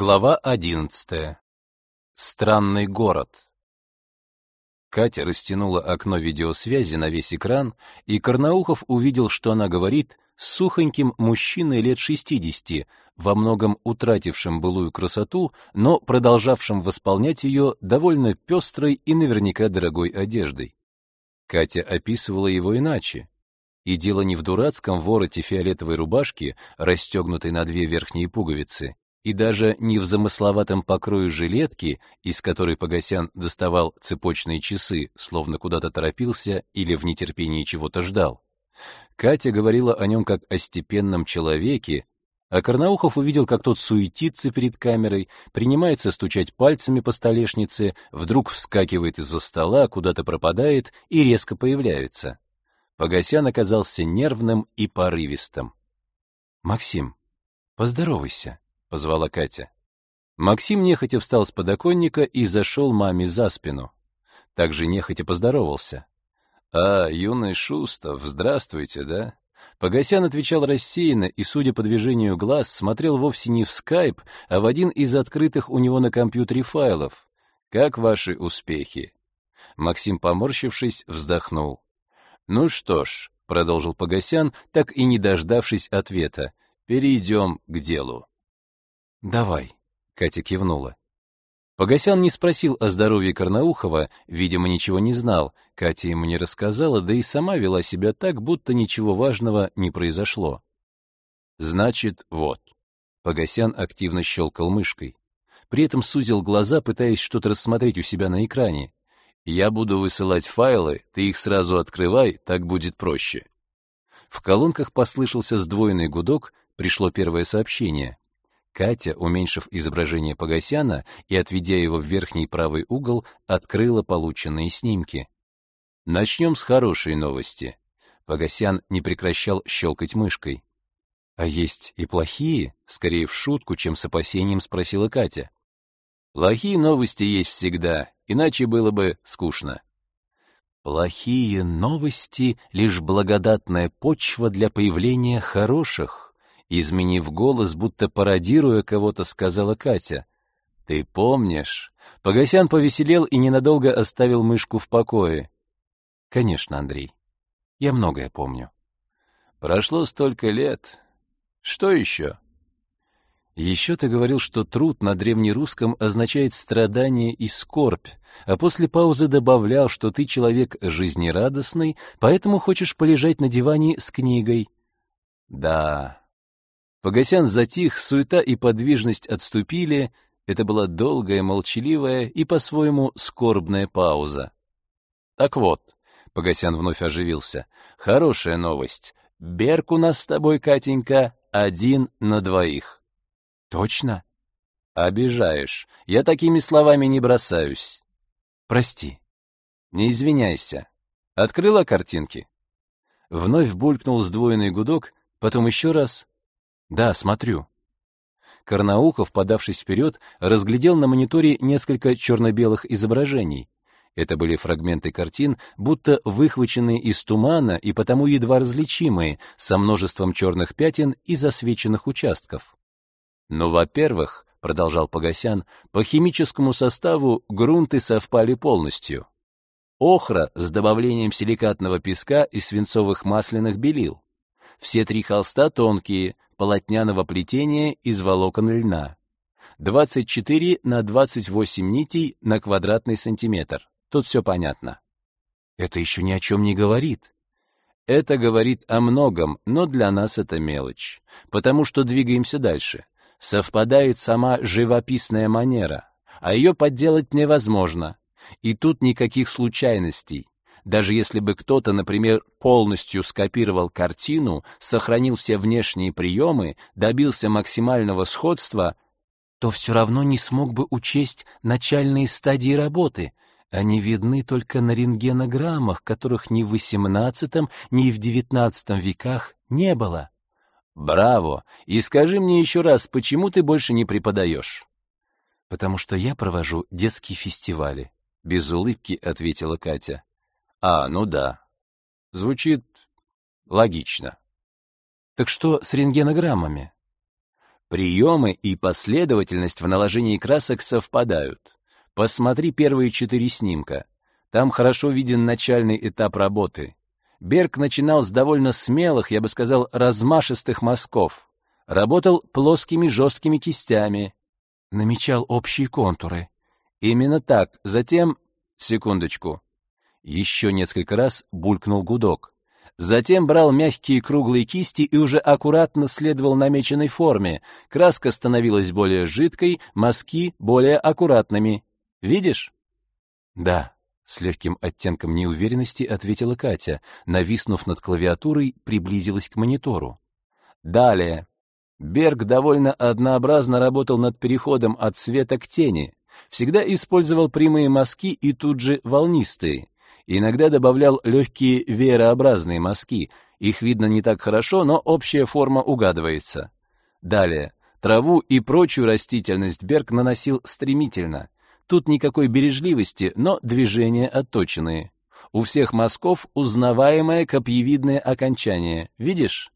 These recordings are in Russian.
Глава одиннадцатая. Странный город. Катя растянула окно видеосвязи на весь экран, и Карнаухов увидел, что она говорит с сухоньким мужчиной лет шестидесяти, во многом утратившим былую красоту, но продолжавшим восполнять ее довольно пестрой и наверняка дорогой одеждой. Катя описывала его иначе. И дело не в дурацком вороте фиолетовой рубашки, расстегнутой на две верхние пуговицы, и даже не в замысловатом покрою жилетки, из которой Погосян доставал цепочные часы, словно куда-то торопился или в нетерпении чего-то ждал. Катя говорила о нем как о степенном человеке, а Карнаухов увидел, как тот суетится перед камерой, принимается стучать пальцами по столешнице, вдруг вскакивает из-за стола, куда-то пропадает и резко появляется. Погосян оказался нервным и порывистым. «Максим, поздоровайся», — позвала Катя. Максим нехотя встал с подоконника и зашел маме за спину. Также нехотя поздоровался. «А, юный Шустов, здравствуйте, да?» Погосян отвечал рассеянно и, судя по движению глаз, смотрел вовсе не в скайп, а в один из открытых у него на компьютере файлов. «Как ваши успехи?» Максим, поморщившись, вздохнул. «Ну что ж», — продолжил Погосян, так и не дождавшись ответа, — «перейдем к делу». «Давай», — Катя кивнула. Погосян не спросил о здоровье Карнаухова, видимо, ничего не знал, Катя ему не рассказала, да и сама вела себя так, будто ничего важного не произошло. «Значит, вот». Погосян активно щелкал мышкой. При этом сузил глаза, пытаясь что-то рассмотреть у себя на экране. «Я буду высылать файлы, ты их сразу открывай, так будет проще». В колонках послышался сдвоенный гудок, пришло первое сообщение. Катя, уменьшив изображение Погосяна и отведя его в верхний правый угол, открыла полученные снимки. Начнем с хорошей новости. Погосян не прекращал щелкать мышкой. А есть и плохие, скорее в шутку, чем с опасением спросила Катя. Плохие новости есть всегда, иначе было бы скучно. Плохие новости лишь благодатная почва для появления хороших. Изменив голос, будто пародируя кого-то, сказала Катя. «Ты помнишь?» Погосян повеселел и ненадолго оставил мышку в покое. «Конечно, Андрей. Я многое помню». «Прошло столько лет. Что еще?» Еще ты говорил, что труд на древнерусском означает страдание и скорбь, а после паузы добавлял, что ты человек жизнерадостный, поэтому хочешь полежать на диване с книгой. Да, Погосян затих, суета и подвижность отступили, это была долгая, молчаливая и по-своему скорбная пауза. Так вот, Погосян вновь оживился. Хорошая новость. Берг у нас с тобой, Катенька, один на двоих. Точно? Обижаешь. Я такими словами не бросаюсь. Прости. Не извиняйся. Открыла картинки? Вновь булькнул сдвоенный гудок, потом еще раз, да, смотрю. Карнаухов, подавшись вперед, разглядел на мониторе несколько черно-белых изображений. Это были фрагменты картин, будто выхваченные из тумана и потому едва различимые, со множеством черных пятен и засвеченных участков. «Ну, во-первых, — продолжал Погосян, — по химическому составу грунты совпали полностью. Охра с добавлением силикатного песка и свинцовых масляных белил. Все три холста тонкие, полотняного плетения из волокон льна. 24 на 28 нитей на квадратный сантиметр. Тут все понятно. Это еще ни о чем не говорит. Это говорит о многом, но для нас это мелочь, потому что двигаемся дальше. Совпадает сама живописная манера, а ее подделать невозможно. И тут никаких случайностей. Даже если бы кто-то, например, полностью скопировал картину, сохранил все внешние приемы, добился максимального сходства, то все равно не смог бы учесть начальные стадии работы. Они видны только на рентгенограммах, которых ни в XVIII, ни в XIX веках не было. Браво! И скажи мне еще раз, почему ты больше не преподаешь? Потому что я провожу детские фестивали, без улыбки ответила Катя. А, ну да. Звучит логично. Так что с рентгенограммами? Приемы и последовательность в наложении красок совпадают. Посмотри первые четыре снимка. Там хорошо виден начальный этап работы. Берг начинал с довольно смелых, я бы сказал, размашистых мазков. Работал плоскими жесткими кистями. Намечал общие контуры. Именно так. Затем... Секундочку. Еще несколько раз булькнул гудок. Затем брал мягкие круглые кисти и уже аккуратно следовал намеченной форме. Краска становилась более жидкой, мазки более аккуратными. Видишь? Да, с легким оттенком неуверенности ответила Катя, нависнув над клавиатурой, приблизилась к монитору. Далее. Берг довольно однообразно работал над переходом от света к тени. Всегда использовал прямые мазки и тут же волнистые. Иногда добавлял легкие веерообразные мазки. Их видно не так хорошо, но общая форма угадывается. Далее. Траву и прочую растительность Берг наносил стремительно. Тут никакой бережливости, но движения отточенные. У всех мазков узнаваемое копьевидное окончание. Видишь?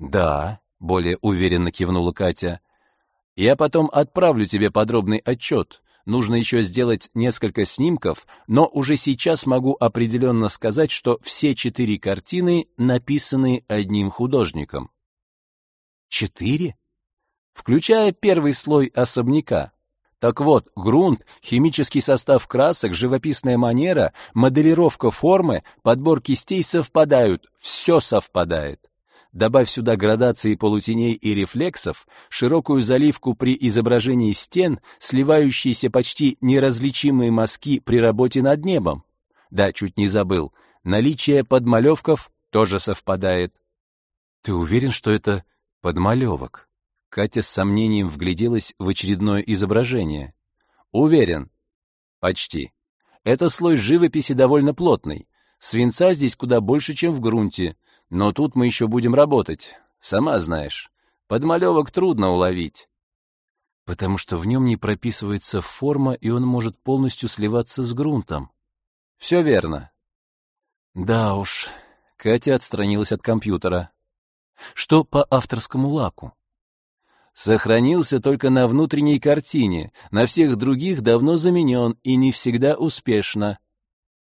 Да, более уверенно кивнула Катя. Я потом отправлю тебе подробный отчет. Нужно еще сделать несколько снимков, но уже сейчас могу определенно сказать, что все четыре картины написаны одним художником. Четыре? Включая первый слой особняка. Так вот, грунт, химический состав красок, живописная манера, моделировка формы, подбор кистей совпадают, все совпадает. Добавь сюда градации полутеней и рефлексов, широкую заливку при изображении стен, сливающиеся почти неразличимые мазки при работе над небом. Да, чуть не забыл. Наличие подмалевков тоже совпадает. Ты уверен, что это подмалевок? Катя с сомнением вгляделась в очередное изображение. Уверен. Почти. Это слой живописи довольно плотный. Свинца здесь куда больше, чем в грунте. Но тут мы еще будем работать. Сама знаешь, подмалевок трудно уловить. Потому что в нем не прописывается форма, и он может полностью сливаться с грунтом. Все верно. Да уж. Катя отстранилась от компьютера. Что по авторскому лаку? Сохранился только на внутренней картине, на всех других давно заменен и не всегда успешно.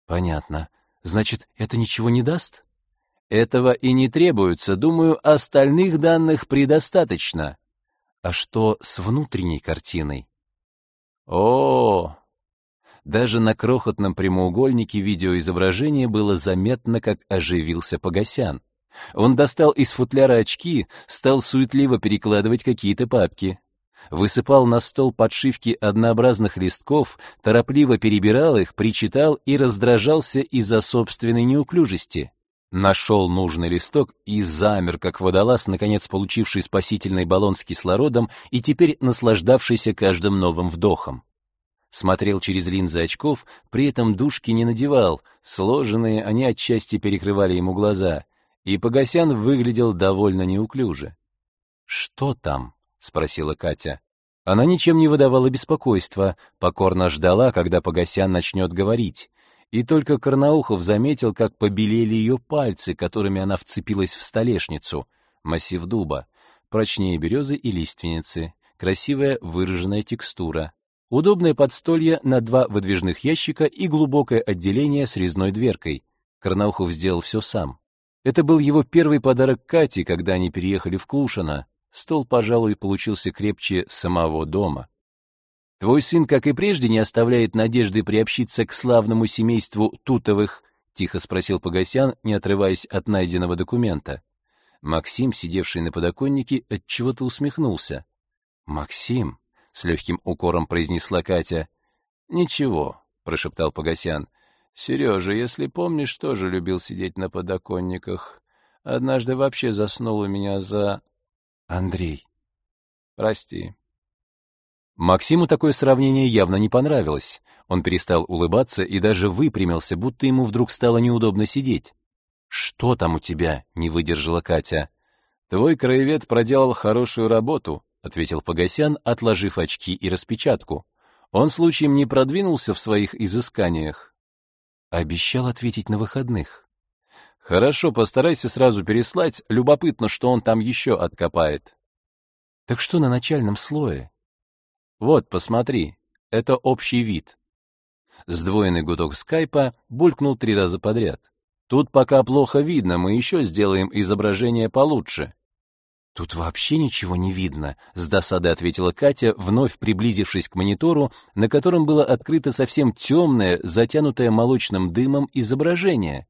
Понятно. Значит, это ничего не даст? Этого и не требуется, думаю, остальных данных предостаточно. А что с внутренней картиной? О, даже на крохотном прямоугольнике видеоизображения было заметно, как оживился Погосян. Он достал из футляра очки, стал суетливо перекладывать какие-то папки. Высыпал на стол подшивки однообразных листков, торопливо перебирал их, причитал и раздражался из-за собственной неуклюжести. Нашел нужный листок и замер, как водолаз, наконец получивший спасительный баллон с кислородом и теперь наслаждавшийся каждым новым вдохом. Смотрел через линзы очков, при этом дужки не надевал, сложенные они отчасти перекрывали ему глаза, и Погосян выглядел довольно неуклюже. «Что там?» — спросила Катя. Она ничем не выдавала беспокойства, покорно ждала, когда Погосян начнет говорить и только Карнаухов заметил, как побелели ее пальцы, которыми она вцепилась в столешницу, массив дуба, прочнее березы и лиственницы, красивая выраженная текстура, удобное подстолье на два выдвижных ящика и глубокое отделение с резной дверкой. Карнаухов сделал все сам. Это был его первый подарок Кате, когда они переехали в Клушино. Стол, пожалуй, получился крепче самого дома. Твой сын, как и прежде, не оставляет надежды приобщиться к славному семейству Тутовых, тихо спросил Погосян, не отрываясь от найденного документа. Максим, сидевший на подоконнике, от чего-то усмехнулся. Максим, с легким укором произнесла Катя. Ничего, прошептал Погосян. Сережа, если помнишь, тоже любил сидеть на подоконниках. Однажды вообще заснул у меня за Андрей. Прости. Максиму такое сравнение явно не понравилось. Он перестал улыбаться и даже выпрямился, будто ему вдруг стало неудобно сидеть. «Что там у тебя?» — не выдержала Катя. «Твой краевед проделал хорошую работу», — ответил Погосян, отложив очки и распечатку. «Он случаем не продвинулся в своих изысканиях?» Обещал ответить на выходных. «Хорошо, постарайся сразу переслать. Любопытно, что он там еще откопает». Так что на начальном слое? Вот, посмотри, это общий вид. Сдвоенный гудок скайпа булькнул три раза подряд. Тут пока плохо видно, мы еще сделаем изображение получше. Тут вообще ничего не видно, с досадой ответила Катя, вновь приблизившись к монитору, на котором было открыто совсем темное, затянутое молочным дымом изображение.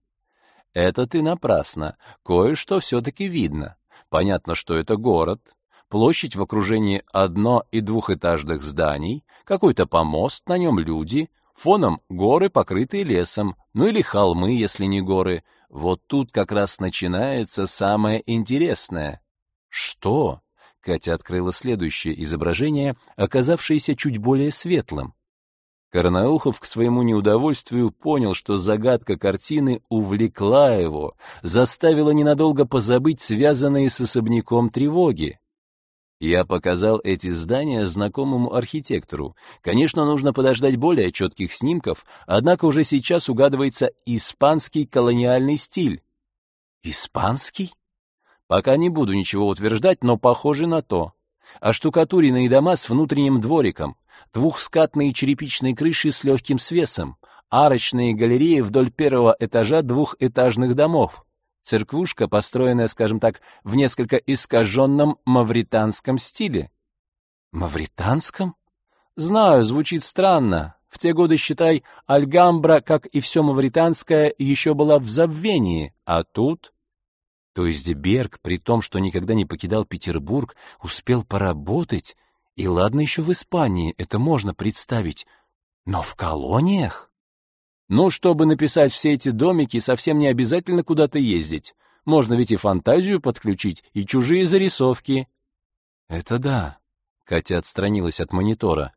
Это ты напрасно. Кое-что все-таки видно. Понятно, что это город, площадь в окружении одно- и двухэтажных зданий, какой-то помост, на нем люди, фоном горы, покрытые лесом, ну или холмы, если не горы. Вот тут как раз начинается самое интересное. Что? Катя открыла следующее изображение, оказавшееся чуть более светлым. Карнаухов к своему неудовольствию понял, что загадка картины увлекла его, заставила ненадолго позабыть связанные с особняком тревоги. Я показал эти здания знакомому архитектору. Конечно, нужно подождать более четких снимков, однако уже сейчас угадывается испанский колониальный стиль. Испанский? Пока не буду ничего утверждать, но похоже на то. Оштукатуренные дома с внутренним двориком, двухскатные черепичные крыши с легким свесом, арочные галереи вдоль первого этажа двухэтажных домов. Церквушка, построенная, скажем так, в несколько искаженном мавританском стиле. Мавританском? Знаю, звучит странно. В те годы, считай, Альгамбра, как и все мавританское, еще была в забвении, а тут то есть Берг, при том, что никогда не покидал Петербург, успел поработать, и ладно еще в Испании, это можно представить, но в колониях? Ну, чтобы написать все эти домики, совсем не обязательно куда-то ездить. Можно ведь и фантазию подключить, и чужие зарисовки. Это да. Катя отстранилась от монитора.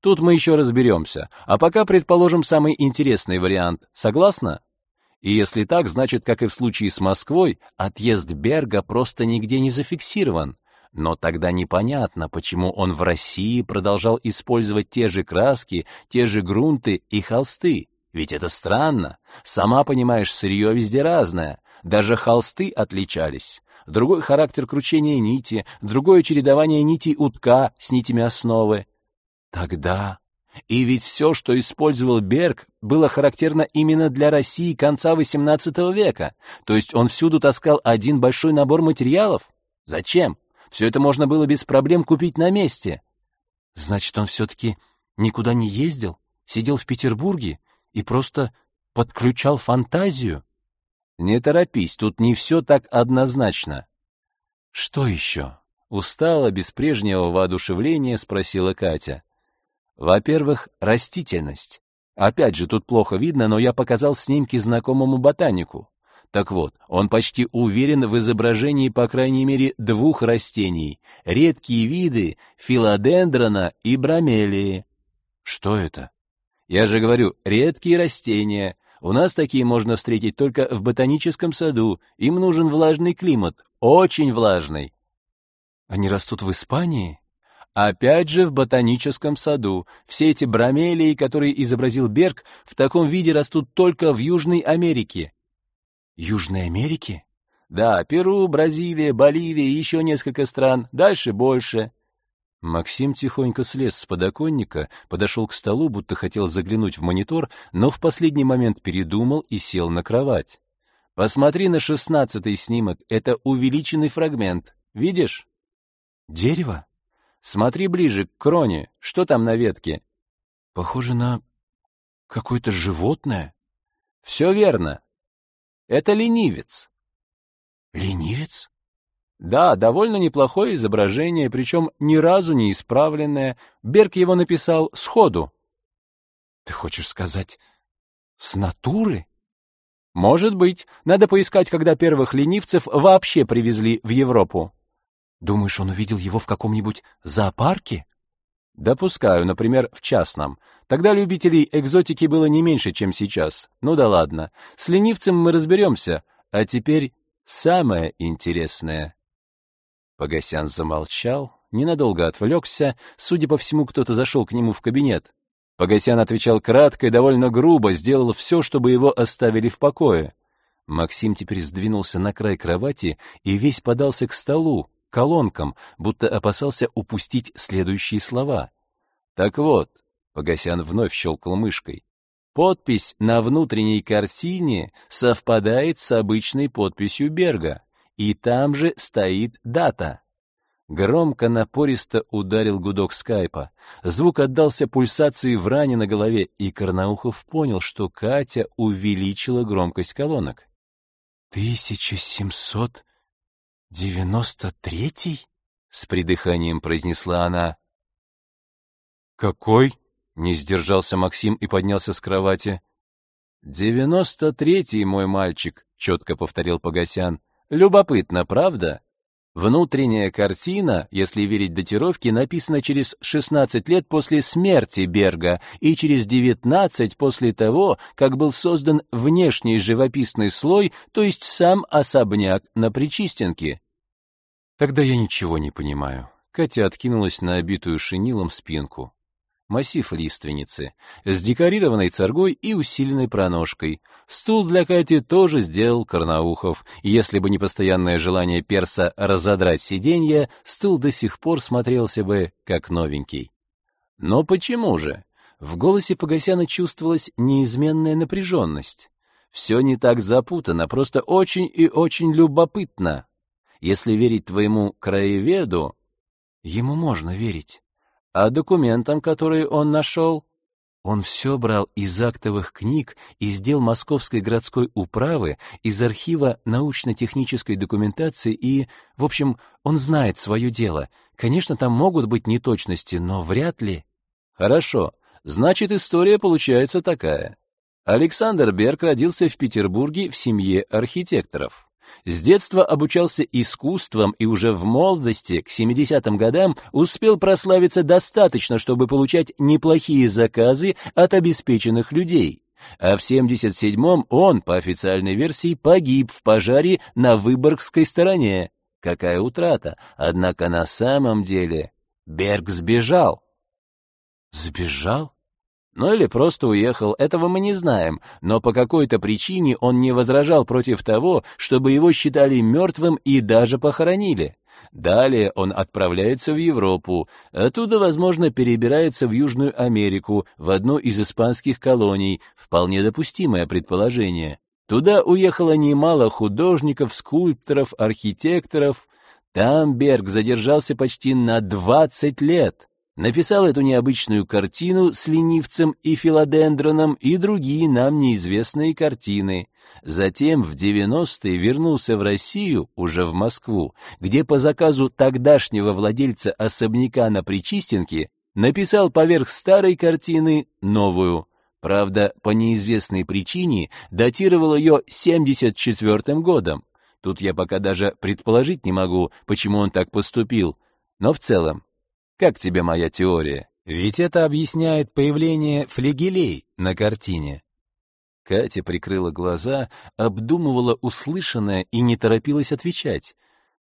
Тут мы еще разберемся, а пока предположим самый интересный вариант. Согласна? И если так, значит, как и в случае с Москвой, отъезд Берга просто нигде не зафиксирован. Но тогда непонятно, почему он в России продолжал использовать те же краски, те же грунты и холсты. Ведь это странно. Сама понимаешь, сырье везде разное. Даже холсты отличались. Другой характер кручения нити, другое чередование нитей утка с нитями основы. Тогда и ведь все, что использовал Берг, было характерно именно для России конца XVIII века, то есть он всюду таскал один большой набор материалов. Зачем? Все это можно было без проблем купить на месте. Значит, он все-таки никуда не ездил, сидел в Петербурге и просто подключал фантазию? Не торопись, тут не все так однозначно. Что еще? Устала, без прежнего воодушевления спросила Катя. Во-первых, растительность. Опять же, тут плохо видно, но я показал снимки знакомому ботанику. Так вот, он почти уверен в изображении по крайней мере двух растений, редкие виды филодендрона и бромелии. Что это? Я же говорю, редкие растения. У нас такие можно встретить только в ботаническом саду. Им нужен влажный климат, очень влажный. Они растут в Испании? Опять же в ботаническом саду. Все эти бромелии, которые изобразил Берг, в таком виде растут только в Южной Америке. Южной Америке? Да, Перу, Бразилия, Боливия и еще несколько стран. Дальше больше. Максим тихонько слез с подоконника, подошел к столу, будто хотел заглянуть в монитор, но в последний момент передумал и сел на кровать. Посмотри на шестнадцатый снимок, это увеличенный фрагмент. Видишь? Дерево? Смотри ближе, к кроне. Что там на ветке? Похоже на какое-то животное. Все верно. Это ленивец. Ленивец? Да, довольно неплохое изображение, причем ни разу не исправленное. Берг его написал сходу. Ты хочешь сказать, с натуры? Может быть. Надо поискать, когда первых ленивцев вообще привезли в Европу. Думаешь, он увидел его в каком-нибудь зоопарке? Допускаю, например, в частном. Тогда любителей экзотики было не меньше, чем сейчас. Ну да ладно. С ленивцем мы разберемся. А теперь самое интересное. Погосян замолчал, ненадолго отвлекся. Судя по всему, кто-то зашел к нему в кабинет. Погосян отвечал кратко и довольно грубо, сделал все, чтобы его оставили в покое. Максим теперь сдвинулся на край кровати и весь подался к столу, колонкам, будто опасался упустить следующие слова. Так вот, Погосян вновь щелкал мышкой. Подпись на внутренней картине совпадает с обычной подписью Берга, и там же стоит дата. Громко напористо ударил гудок скайпа. Звук отдался пульсации в ране на голове, и Карнаухов понял, что Катя увеличила громкость колонок. «Тысяча семьсот девяносто третий?» — с придыханием произнесла она. «Какой?» Не сдержался Максим и поднялся с кровати. «Девяносто третий, мой мальчик», — четко повторил Погосян. «Любопытно, правда?» Внутренняя картина, если верить датировке, написана через 16 лет после смерти Берга и через 19 после того, как был создан внешний живописный слой, то есть сам особняк на Причистенке. Тогда я ничего не понимаю. Катя откинулась на обитую шинилом спинку массив лиственницы, с декорированной царгой и усиленной проножкой. Стул для Кати тоже сделал Карнаухов. Если бы не постоянное желание перса разодрать сиденье, стул до сих пор смотрелся бы как новенький. Но почему же? В голосе Погосяна чувствовалась неизменная напряженность. Все не так запутано, просто очень и очень любопытно. Если верить твоему краеведу, ему можно верить. А документам, которые он нашел? Он все брал из актовых книг, из дел Московской городской управы, из архива научно-технической документации и, в общем, он знает свое дело. Конечно, там могут быть неточности, но вряд ли. Хорошо, значит, история получается такая. Александр Берг родился в Петербурге в семье архитекторов. С детства обучался искусствам и уже в молодости, к 70-м годам, успел прославиться достаточно, чтобы получать неплохие заказы от обеспеченных людей. А в 77-м он, по официальной версии, погиб в пожаре на Выборгской стороне. Какая утрата! Однако на самом деле Берг сбежал. Сбежал? Ну или просто уехал, этого мы не знаем, но по какой-то причине он не возражал против того, чтобы его считали мертвым и даже похоронили. Далее он отправляется в Европу, оттуда, возможно, перебирается в Южную Америку, в одну из испанских колоний, вполне допустимое предположение. Туда уехало немало художников, скульпторов, архитекторов. Там Берг задержался почти на 20 лет написал эту необычную картину с ленивцем и филодендроном и другие нам неизвестные картины. Затем в 90-е вернулся в Россию, уже в Москву, где по заказу тогдашнего владельца особняка на Причистенке написал поверх старой картины новую. Правда, по неизвестной причине датировал ее 74 годом. Тут я пока даже предположить не могу, почему он так поступил. Но в целом, как тебе моя теория? Ведь это объясняет появление флигелей на картине. Катя прикрыла глаза, обдумывала услышанное и не торопилась отвечать.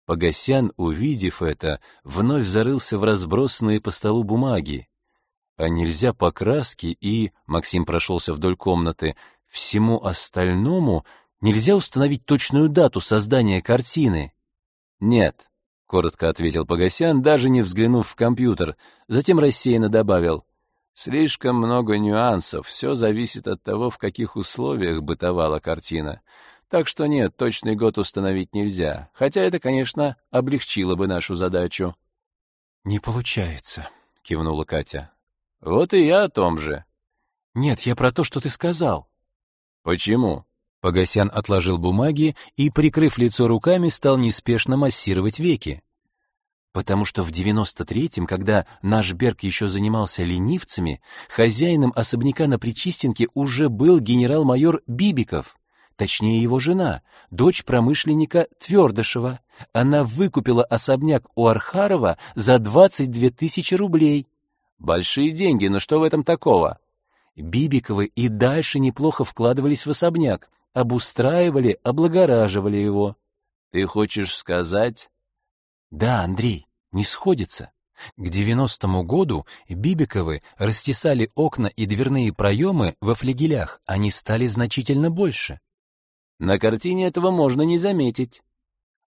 Погосян, увидев это, вновь зарылся в разбросанные по столу бумаги. А нельзя по краске и, Максим прошелся вдоль комнаты, всему остальному нельзя установить точную дату создания картины? Нет, коротко ответил Погосян, даже не взглянув в компьютер, затем рассеянно добавил: Слишком много нюансов, все зависит от того, в каких условиях бытовала картина. Так что нет, точный год установить нельзя, хотя это, конечно, облегчило бы нашу задачу. Не получается, кивнула Катя. Вот и я о том же. Нет, я про то, что ты сказал. Почему? Погосян отложил бумаги и, прикрыв лицо руками, стал неспешно массировать веки. Потому что в 93-м, когда наш Берг еще занимался ленивцами, хозяином особняка на Причистенке уже был генерал-майор Бибиков, точнее его жена, дочь промышленника Твердышева. Она выкупила особняк у Архарова за 22 тысячи рублей. Большие деньги, но что в этом такого? Бибиковы и дальше неплохо вкладывались в особняк, обустраивали, облагораживали его. Ты хочешь сказать? Да, Андрей, не сходится. К девяностому году Бибиковы растесали окна и дверные проемы во флигелях, они стали значительно больше. На картине этого можно не заметить.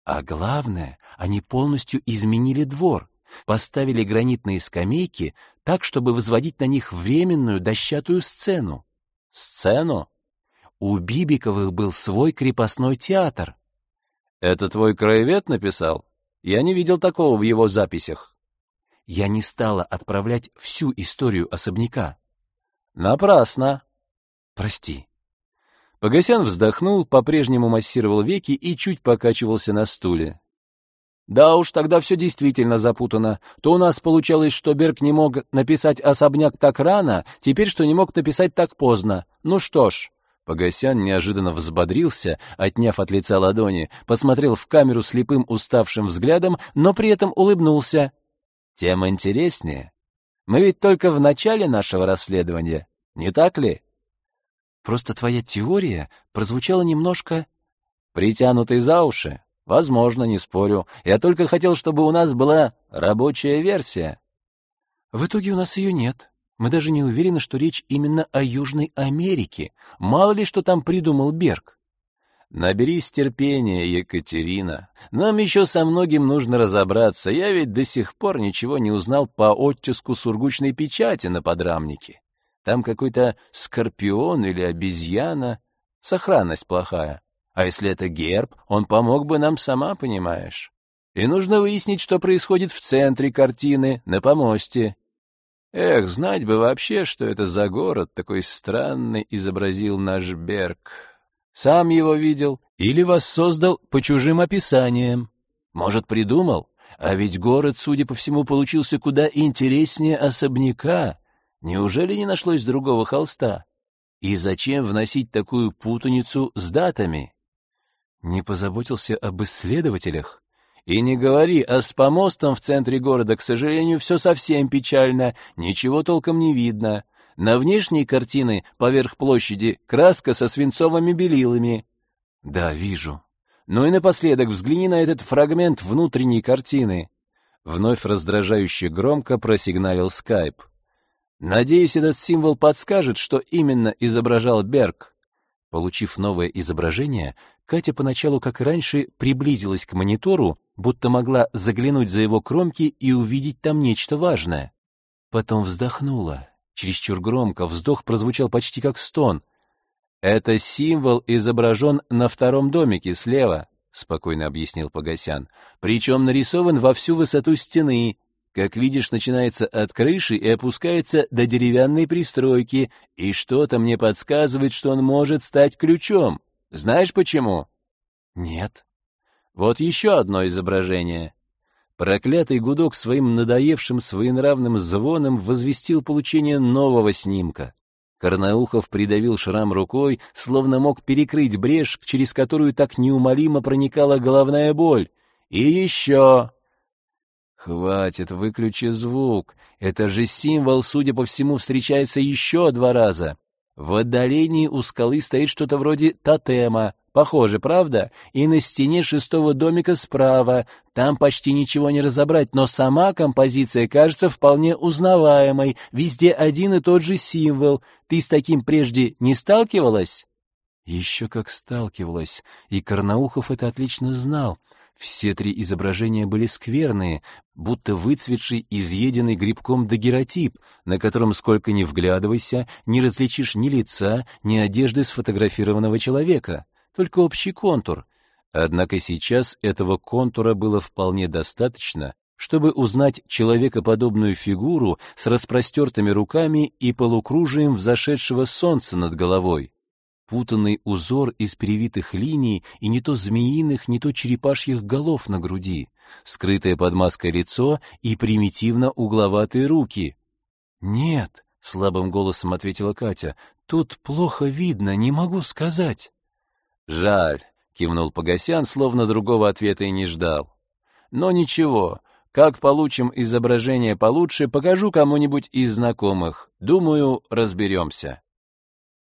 А главное, они полностью изменили двор, поставили гранитные скамейки так, чтобы возводить на них временную дощатую сцену. Сцену? У Бибиковых был свой крепостной театр. Это твой краевед написал? Я не видел такого в его записях. Я не стала отправлять всю историю особняка. Напрасно. Прости. Погосян вздохнул, по-прежнему массировал веки и чуть покачивался на стуле. Да уж, тогда все действительно запутано. То у нас получалось, что Берг не мог написать особняк так рано, теперь что не мог написать так поздно. Ну что ж, Погосян неожиданно взбодрился, отняв от лица ладони, посмотрел в камеру слепым уставшим взглядом, но при этом улыбнулся. Тем интереснее. Мы ведь только в начале нашего расследования, не так ли? Просто твоя теория прозвучала немножко притянутой за уши. Возможно, не спорю. Я только хотел, чтобы у нас была рабочая версия. В итоге у нас ее нет. Мы даже не уверены, что речь именно о Южной Америке. Мало ли, что там придумал Берг. Наберись терпения, Екатерина. Нам еще со многим нужно разобраться. Я ведь до сих пор ничего не узнал по оттиску сургучной печати на подрамнике. Там какой-то скорпион или обезьяна. Сохранность плохая. А если это герб, он помог бы нам, сама понимаешь. И нужно выяснить, что происходит в центре картины, на помосте. Эх, знать бы вообще, что это за город такой странный изобразил наш Берг. Сам его видел или воссоздал по чужим описаниям. Может, придумал? А ведь город, судя по всему, получился куда интереснее особняка. Неужели не нашлось другого холста? И зачем вносить такую путаницу с датами? Не позаботился об исследователях? И не говори, а с помостом в центре города, к сожалению, все совсем печально, ничего толком не видно. На внешней картины поверх площади краска со свинцовыми белилами. Да, вижу. Ну и напоследок взгляни на этот фрагмент внутренней картины. Вновь раздражающе громко просигналил скайп. Надеюсь, этот символ подскажет, что именно изображал Берг. Получив новое изображение, Катя поначалу, как и раньше, приблизилась к монитору, будто могла заглянуть за его кромки и увидеть там нечто важное. Потом вздохнула. Чересчур громко, вздох прозвучал почти как стон. «Это символ изображен на втором домике слева», — спокойно объяснил Погосян. «Причем нарисован во всю высоту стены, как видишь, начинается от крыши и опускается до деревянной пристройки, и что-то мне подсказывает, что он может стать ключом. Знаешь почему? Нет. Вот еще одно изображение. Проклятый гудок своим надоевшим своенравным звоном возвестил получение нового снимка. Карнаухов придавил шрам рукой, словно мог перекрыть брешь, через которую так неумолимо проникала головная боль. И еще... Хватит, выключи звук. Это же символ, судя по всему, встречается еще два раза. В отдалении у скалы стоит что-то вроде тотема. Похоже, правда? И на стене шестого домика справа. Там почти ничего не разобрать, но сама композиция кажется вполне узнаваемой. Везде один и тот же символ. Ты с таким прежде не сталкивалась? Еще как сталкивалась, и Карнаухов это отлично знал. Все три изображения были скверные, будто выцветший, изъеденный грибком дагеротип, на котором сколько ни вглядывайся, не различишь ни лица, ни одежды сфотографированного человека, только общий контур. Однако сейчас этого контура было вполне достаточно, чтобы узнать человекоподобную фигуру с распростертыми руками и полукружием взошедшего солнца над головой путанный узор из перевитых линий и не то змеиных, не то черепашьих голов на груди, скрытое под маской лицо и примитивно угловатые руки. «Нет», — слабым голосом ответила Катя, — «тут плохо видно, не могу сказать». «Жаль», — кивнул Погосян, словно другого ответа и не ждал. «Но ничего, как получим изображение получше, покажу кому-нибудь из знакомых. Думаю, разберемся».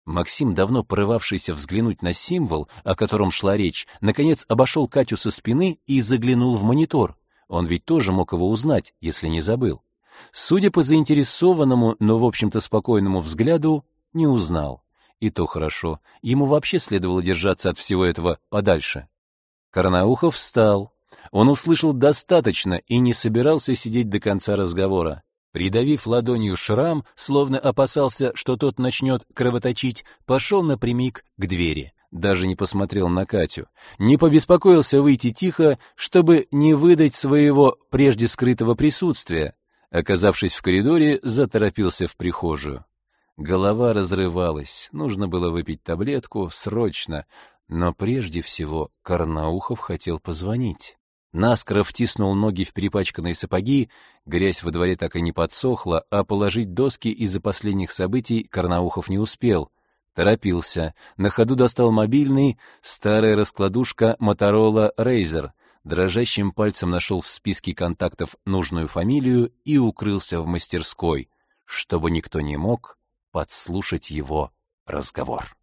Максим, давно порывавшийся взглянуть на символ, о котором шла речь, наконец обошел Катю со спины и заглянул в монитор. Он ведь тоже мог его узнать, если не забыл. Судя по заинтересованному, но, в общем-то, спокойному взгляду, не узнал. И то хорошо. Ему вообще следовало держаться от всего этого подальше. Карнаухов встал. Он услышал достаточно и не собирался сидеть до конца разговора. Придавив ладонью шрам, словно опасался, что тот начнет кровоточить, пошел напрямик к двери. Даже не посмотрел на Катю. Не побеспокоился выйти тихо, чтобы не выдать своего прежде скрытого присутствия. Оказавшись в коридоре, заторопился в прихожую. Голова разрывалась, нужно было выпить таблетку срочно, но прежде всего Карнаухов хотел позвонить. Наскоро втиснул ноги в перепачканные сапоги, грязь во дворе так и не подсохла, а положить доски из-за последних событий Карнаухов не успел. Торопился, на ходу достал мобильный, старая раскладушка Motorola Razer, дрожащим пальцем нашел в списке контактов нужную фамилию и укрылся в мастерской, чтобы никто не мог подслушать его разговор.